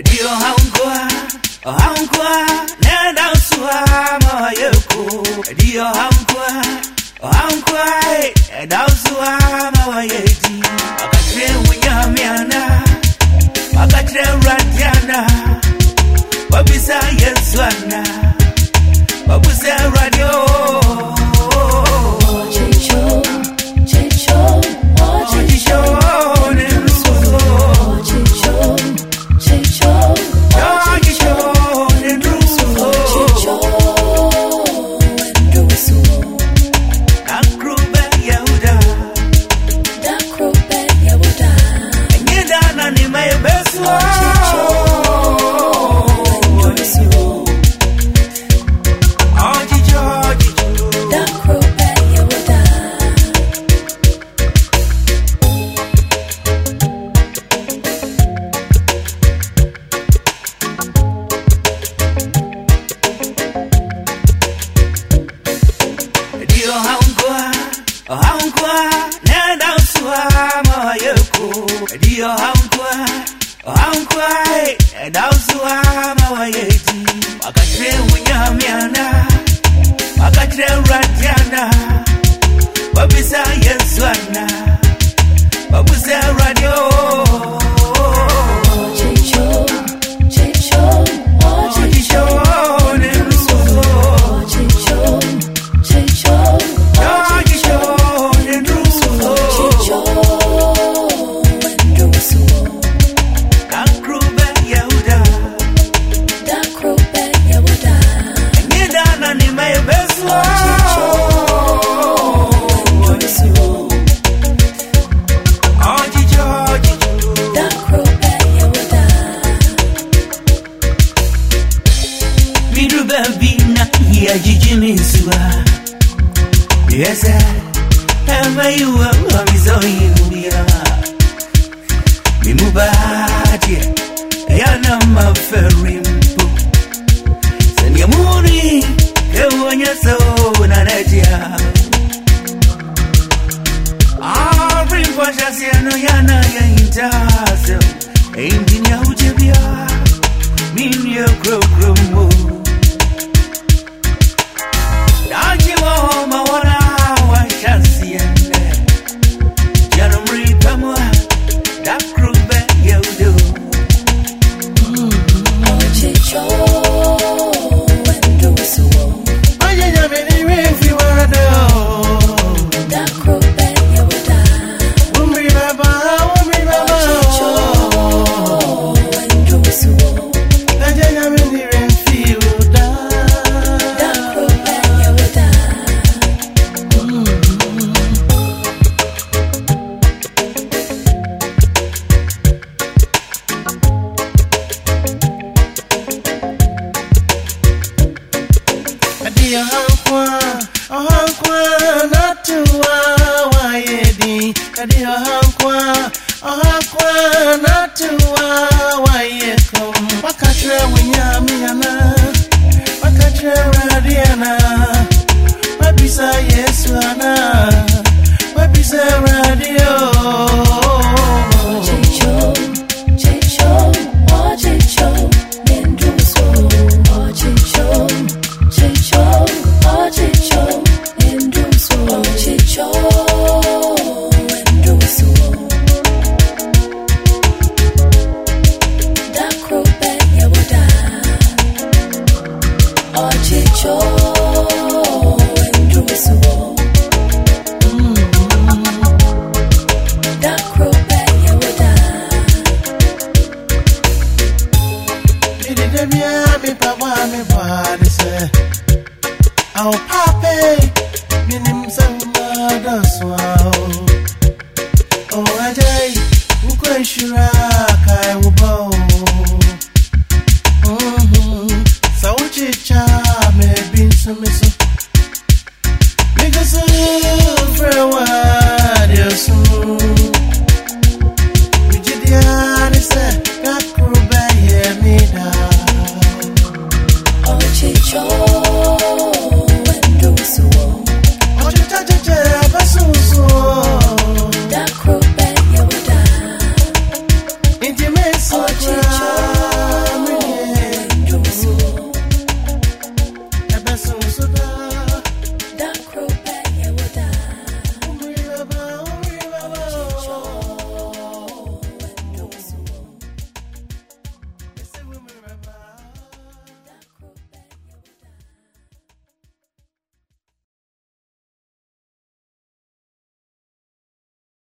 ndio haungua haungua nenda usua moyo yako ndio haungua haungua ndio Dio hankwa, nenda usua moyo ku Dio hankwa I'm quiet, and I'm so I'm a way. I ɛdawsowaama wayɛ di wakakyerɛ wo nyame ana wakakyerɛ I ana yes right now. Misua Yes Ema yuwa wa mizoi mbia Mimubati Ya na maferi mpu. Sanya muri Ewa so na netia Ari mpasha siano yana ya intasa Eindini ya ujebia Mini ya kro kro mo Adi ohankwa, ohankwa, natuwa wayedi. Adi ohankwa, ohankwa, natuwa wayekom. Say? Our pape minim sama daswa